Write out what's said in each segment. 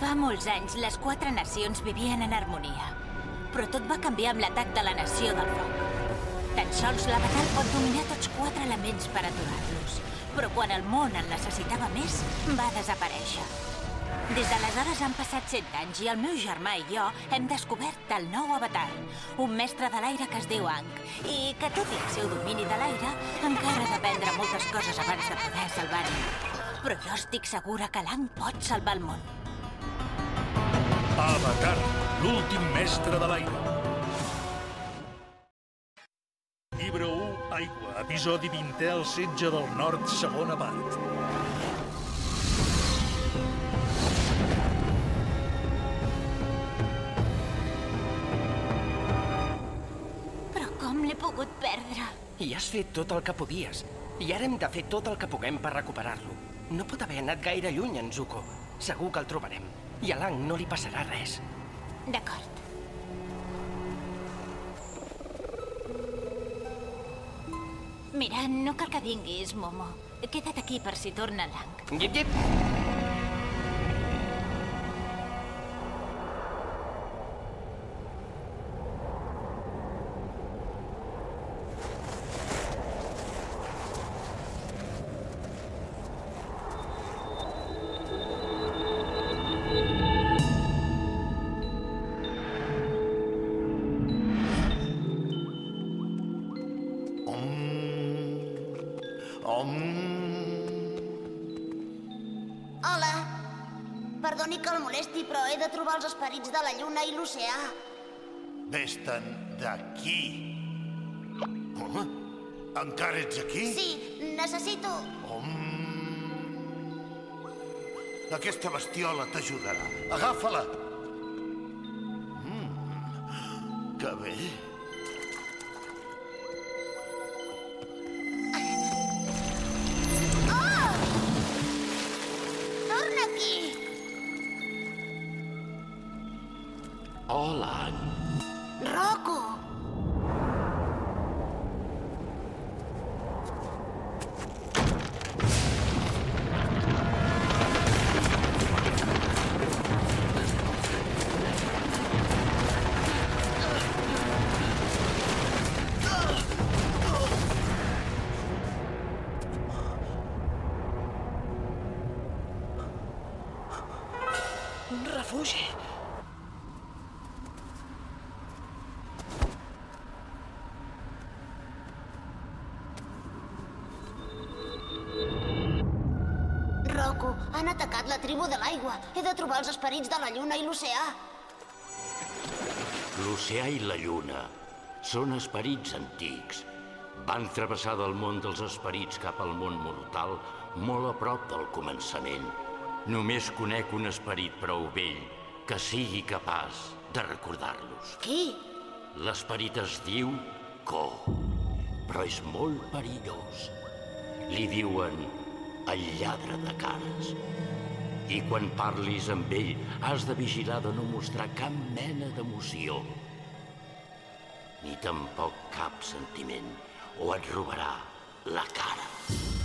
Fa molts anys, les quatre nacions vivien en harmonia. Però tot va canviar amb l'atac de la nació del foc. Tan sols l'avatar pot dominar tots quatre elements per aturar-los. Però quan el món en necessitava més, va desaparèixer. Des d'aleshores han passat 100 anys i el meu germà i jo hem descobert el nou avatar, un mestre de l'aire que es diu Ankh, i que tot i el seu domini de l'aire, encara ha d'aprendre moltes coses abans de poder salvar-lo. Però jo estic segura que l'Ankh pot salvar el món. Avatar, l'últim mestre de l'aire. Llibre 1, Aigua, episodi 20è, el setge del nord, segona part. I has fet tot el que podies. I ara hem de fer tot el que puguem per recuperar-lo. No pot haver anat gaire lluny, en Zuko. Segur que el trobarem. I a l'Ang no li passarà res. D'acord. Mira, no cal que vinguis, Momo. Queda't aquí per si torna l'Ang. Llip, llip! Perdoni que el molesti, però he de trobar els esperits de la lluna i l'oceà. Vés-te'n d'aquí. Home, encara ets aquí? Sí, necessito... Om. Aquesta bestiola t'ajudarà. Agafa-la. Mm, que bé. Han atacat la tribu de l'aigua. He de trobar els esperits de la lluna i l'oceà. l'oceà i la lluna són esperits antics. Van travessar del món dels esperits cap al món mortal molt a prop del començament. Només conec un esperit prou vell que sigui capaç de recordar-los. Qui? L'esperit es diu Ko, però és molt perillós. Li diuen el lladre de cares. I quan parlis amb ell, has de vigilar de no mostrar cap mena d'emoció. Ni tampoc cap sentiment, o et robarà la cara.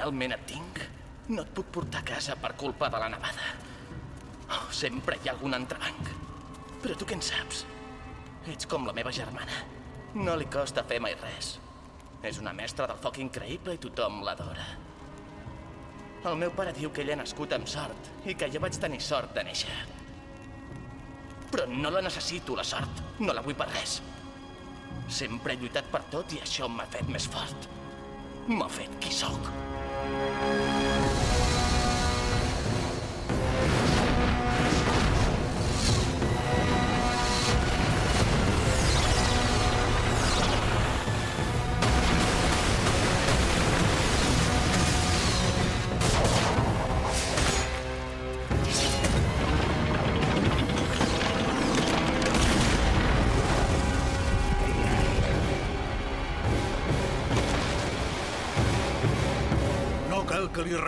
Finalment et tinc, no et puc portar a casa per culpa de la nevada. Oh, sempre hi ha algun entrebanc. Però tu què en saps? Ets com la meva germana. No li costa fer mai res. És una mestra del foc increïble i tothom l'adora. El meu pare diu que ella ha nascut amb sort i que jo vaig tenir sort de néixer. Però no la necessito, la sort. No la vull per res. Sempre he lluitat per tot i això m'ha fet més fort. M'ha fet qui sóc. you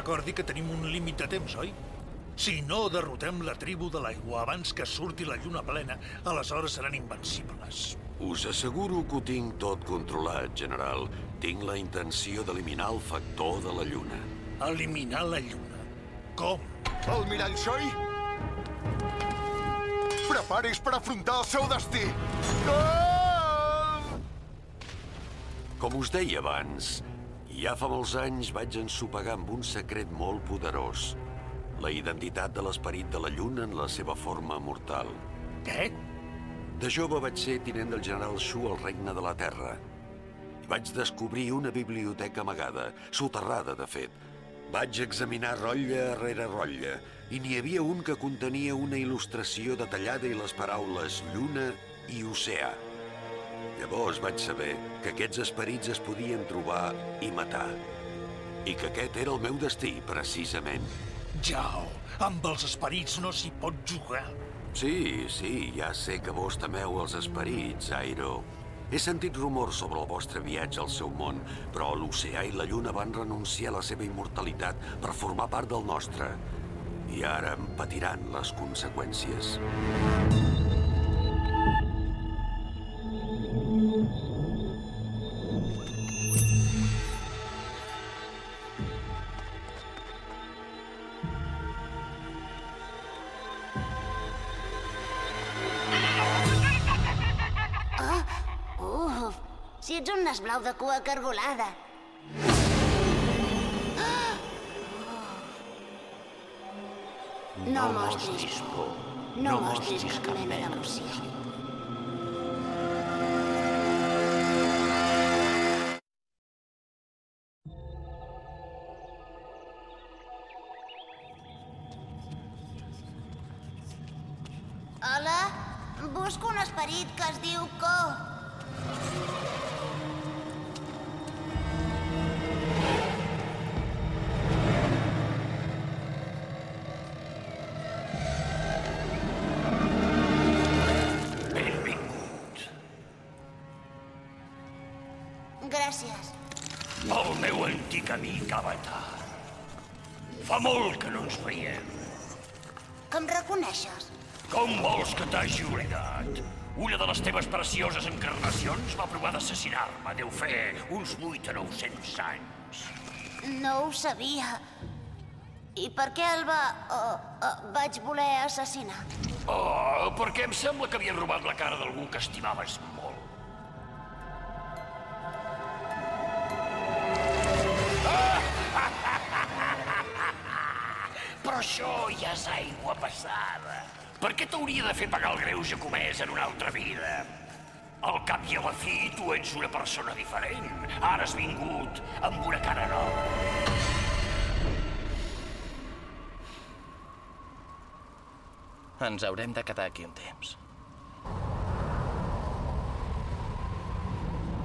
recordi que tenim un límit de temps, oi? Si no derrotem la tribu de l'aigua abans que surti la lluna plena, aleshores seran invencibles. Us asseguro que ho tinc tot controlat, general. Tinc la intenció d'eliminar el factor de la lluna. Eliminar la lluna. Com? Almirall Choi? Preparis per afrontar el seu destí! Ah! Com us deia abans, ja fa molts anys vaig ensopegar amb un secret molt poderós. La identitat de l'esperit de la lluna en la seva forma mortal. Què? De jove vaig ser tinent del general Shu al regne de la Terra. I vaig descobrir una biblioteca amagada, soterrada, de fet. Vaig examinar rotlla rere rotlla, i n'hi havia un que contenia una il·lustració detallada i les paraules lluna i oceà. Llavors vaig saber que aquests esperits es podien trobar i matar. I que aquest era el meu destí, precisament. Jao, amb els esperits no s'hi pot jugar. Sí, sí, ja sé que vos temeu els esperits, Airo. He sentit rumors sobre el vostre viatge al seu món, però l'oceà i la lluna van renunciar a la seva immortalitat per formar part del nostre. I ara en patiran les conseqüències. Si ets un nas blau de cua cargolada. No mostris por. No mostris cap mena d'emoció. Avatar. Fa molt que no ens veiem. Que em reconeixes? Com vols que t'hagi oblidat? Una de les teves precioses encarnacions va provar d'assassinar-me. Deu fer uns 8 o 900 anys. No ho sabia. I per què el va... Oh, oh, vaig voler assassinar? Oh, perquè em sembla que havia robat la cara d'algú que estimaves això ja és aigua passada. Per què t'hauria de fer pagar el greuge comès en una altra vida? Al cap i a la fi, tu ets una persona diferent. Ara has vingut amb una cara nova. Ens haurem de quedar aquí un temps.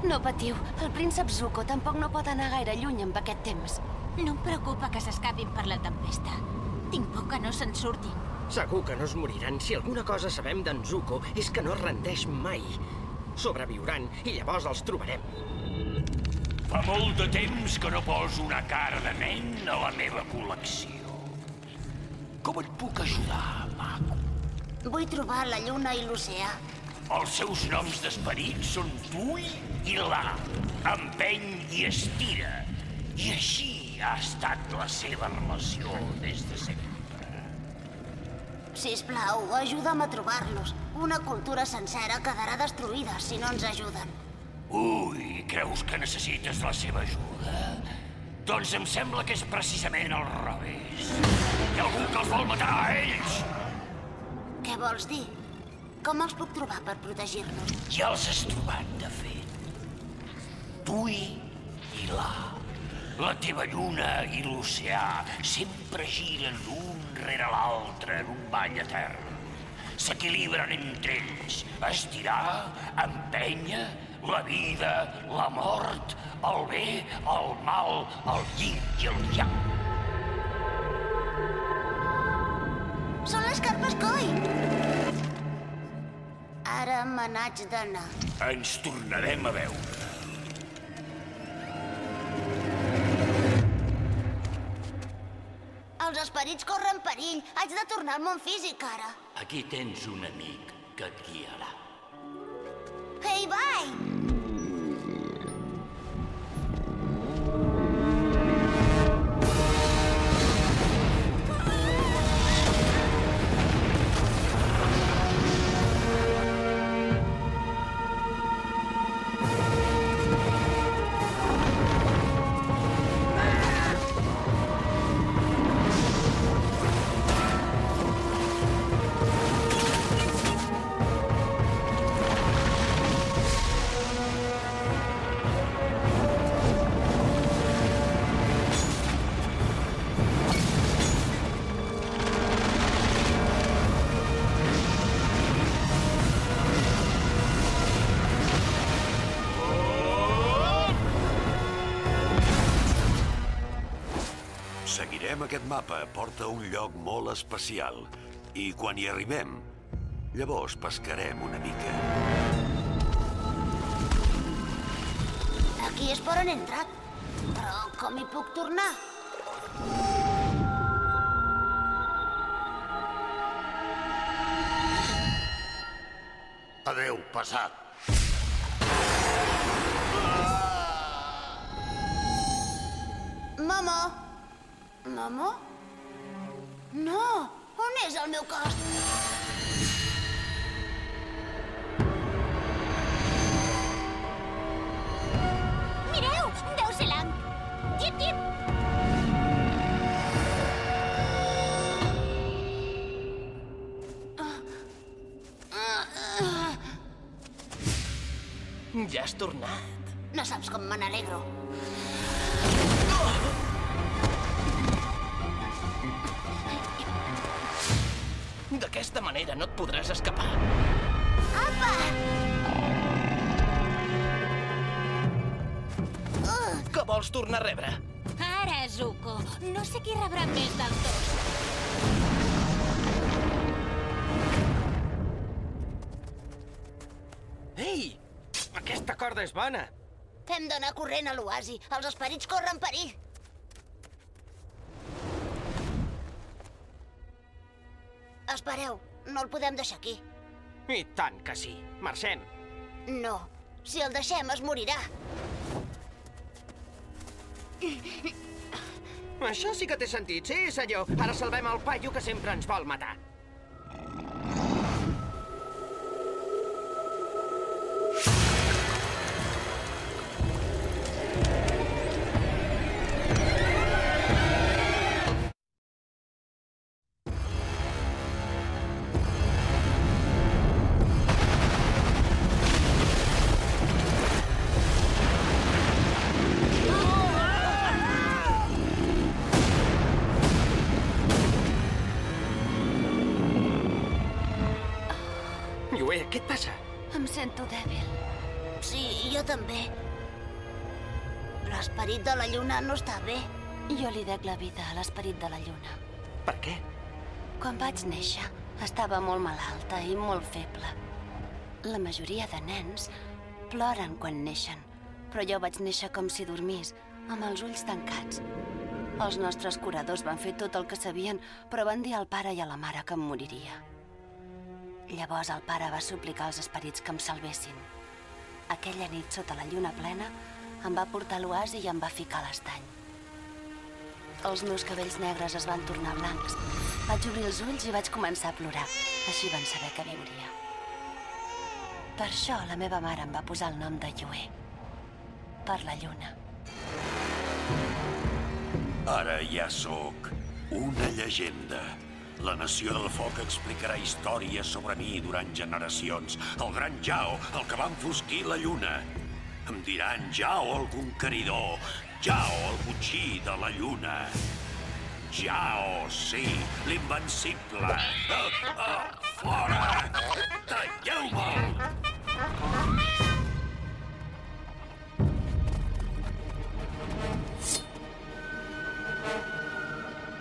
No patiu, el príncep Zuko tampoc no pot anar gaire lluny amb aquest temps. No em preocupa que s'escapin per la tempesta. Tinc por que no se'n surtin. Segur que no es moriran. Si alguna cosa sabem d'en Zuko és que no es rendeix mai. Sobreviuran i llavors els trobarem. Fa molt de temps que no poso una cara de nen a la meva col·lecció. Com et puc ajudar, maco? Vull trobar la lluna i l'oceà. Els seus noms d'esperit són Tui i La. Empeny i estira. I així ha estat la seva relació des de sempre. Sisplau, ajuda'm a trobar-los. Una cultura sencera quedarà destruïda si no ens ajuden. Ui, creus que necessites la seva ajuda? Doncs em sembla que és precisament al revés. Hi ha algú que els vol matar a ells! Què vols dir? Com els puc trobar per protegir-nos? Ja els has trobat, de fet. Tui i La. La teva lluna i l'oceà sempre giren l'un rere l'altre en un ball etern. S'equilibren entre ells. Estirar, empènyer, la vida, la mort, el bé, el mal, el yin i el yang. Són les carpes coi! Ara me n'haig d'anar. Ens tornarem a veure. Esperits corren perill. Haig de tornar al món físic, ara. Aquí tens un amic que et guiarà. Ei, bye! Seguirem aquest mapa, porta a un lloc molt especial. I quan hi arribem, llavors pescarem una mica. Aquí és per on he entrat. Però com hi puc tornar? Adeu, passat. Mama! Mama? No! On és el meu cos? Mireu! Deu ser l'Ang! Tip, tip! Ja has tornat. No saps com me n'alegro. Manera no et podràs escapar. Apa! Que vols tornar a rebre? Ara, Zuko. No sé qui rebrà més dels dos. Ei! Aquesta corda és bona. Hem d'anar corrent a l'oasi. Els esperits corren perill. Espereu, no el podem deixar aquí. I tant que sí. Marxem. No, si el deixem es morirà. Això sí que té sentit. Sí, senyor. Ara salvem el paio que sempre ens vol matar. Llué, què et passa? Em sento dèbil. Sí, jo també. L'esperit de la lluna no està bé. Jo li dec la vida a l'esperit de la lluna. Per què? Quan vaig néixer, estava molt malalta i molt feble. La majoria de nens ploren quan neixen, però jo vaig néixer com si dormís, amb els ulls tancats. Els nostres curadors van fer tot el que sabien, però van dir al pare i a la mare que em moriria. Llavors el pare va suplicar als esperits que em salvessin. Aquella nit, sota la lluna plena, em va portar l'oasi i em va ficar a l'estany. Els meus cabells negres es van tornar blancs. Vaig obrir els ulls i vaig començar a plorar. Així van saber que viuria. Per això la meva mare em va posar el nom de Llué. Per la lluna. Ara ja sóc una llegenda. La nació del foc explicarà històries sobre mi durant generacions. El gran Jao, el que va enfosquir la lluna. Em diran Jao el conqueridor, Jao el butxí de la lluna. Jao, sí, l'invencible. Ah, ah, fora! Talleu-me'l!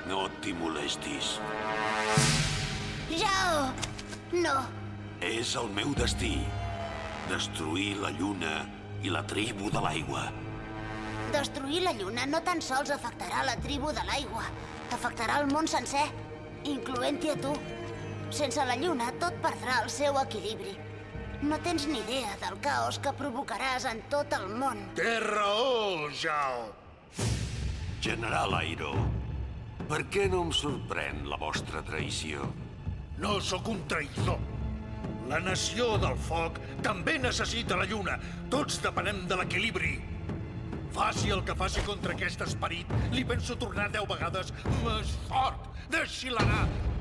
No t'hi molestis. Jao! No, És el meu destí. Destruir la lluna i la tribu de l'aigua. destruir la lluna no tan sols afectarà la tribu de l'aigua. afectarà el món sencer, incloent-hi a tu. Sense la lluna, tot perdrà el seu equilibri. No tens ni idea del caos que provocaràs en tot el món. Té raó, Jao. General Airo, per què no em sorprèn la vostra traïció? No sóc un traïdor. La nació del foc també necessita la lluna. Tots depenem de l'equilibri. Faci el que faci contra aquest esperit, li penso tornar deu vegades més fort. Deixi-la anar.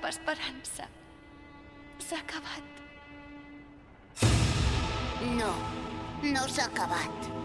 Cap esperança. S'ha acabat. No, no s'ha acabat.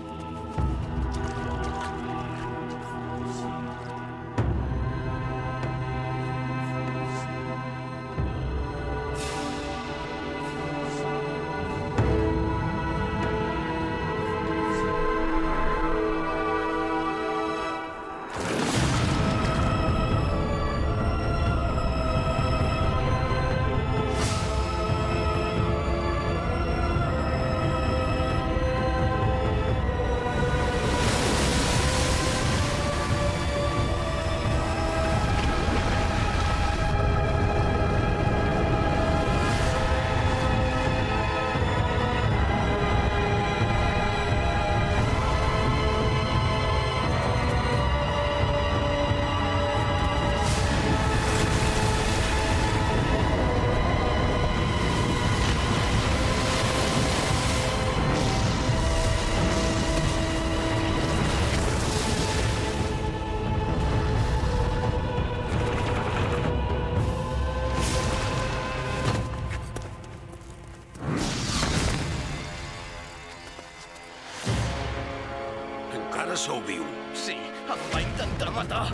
Sou viu. Sí, em va intentar matar.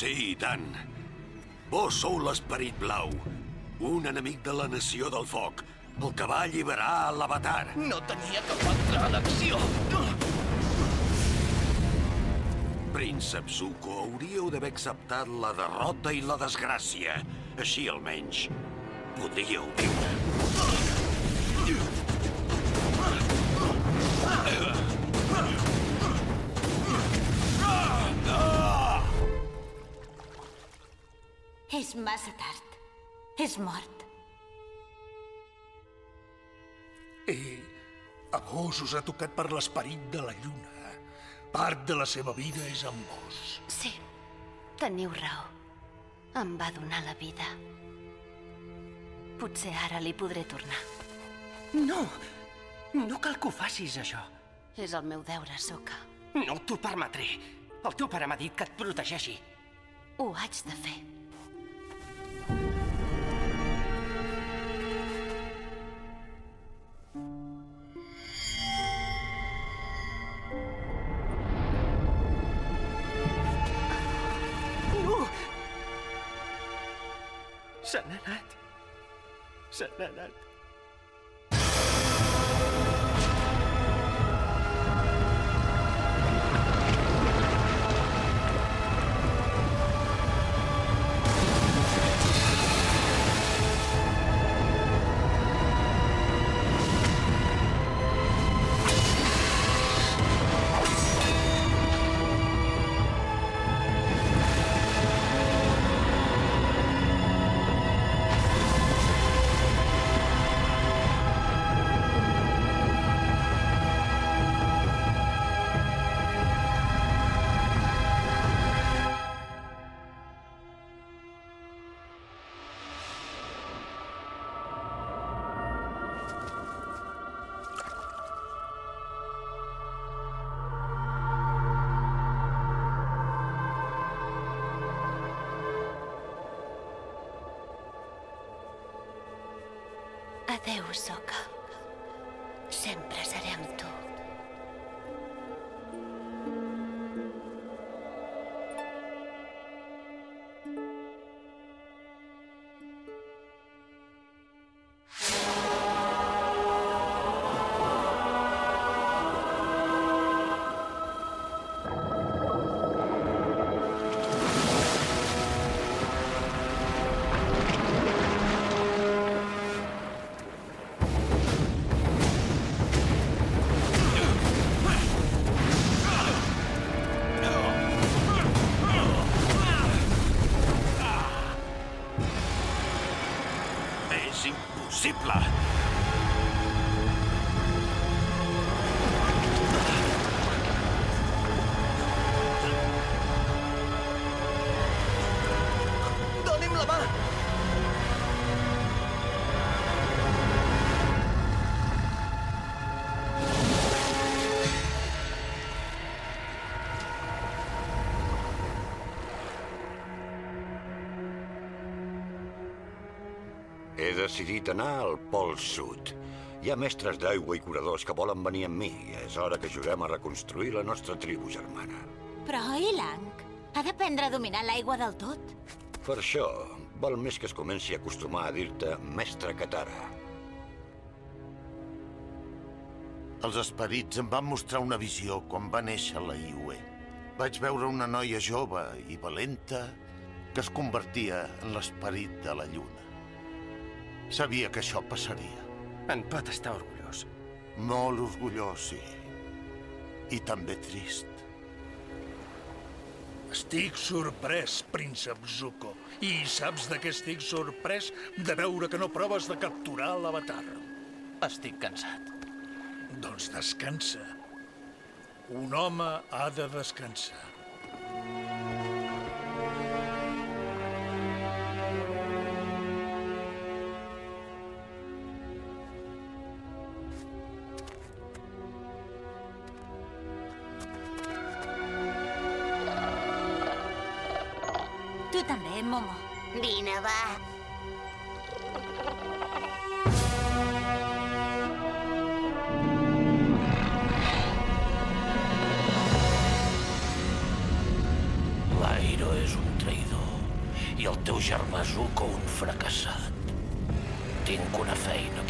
Sí, i tant. Vos sou l'esperit blau, un enemic de la nació del foc, el que va alliberar l'avatar. No tenia cap altra elecció. Príncep Zuko, hauríeu d'haver acceptat la derrota i la desgràcia. Així almenys podríeu viure. És massa tard. És mort. I a vos us ha tocat per l'esperit de la lluna. Part de la seva vida és amb vos. Sí, teniu raó. Em va donar la vida. Potser ara li podré tornar. No! No cal que ho facis, això. És el meu deure, Soka. No t'ho permetré. El teu pare m'ha dit que et protegeixi. Ho haig de fer. Adéu, Soka. Sempre seré amb tu. És decidit anar al Pol Sud. Hi ha mestres d'aigua i curadors que volen venir amb mi i és hora que juguem a reconstruir la nostra tribu germana. Però Ilang ha d'aprendre a dominar l'aigua del tot. Per això, val més que es comenci a acostumar a dir-te mestre Katara. Els esperits em van mostrar una visió quan va néixer la Iue. Vaig veure una noia jove i valenta que es convertia en l'esperit de la lluna. Sabia que això passaria. En pot estar orgullós. Molt orgullós, sí. I també trist. Estic sorprès, príncep Zuko. I saps de què estic sorprès? De veure que no proves de capturar l'avatar. Estic cansat. Doncs descansa. Un home ha de descansar. Momo. Vine, va. L'airo és un traïdor i el teu germà Zuko un fracassat. Tinc una feina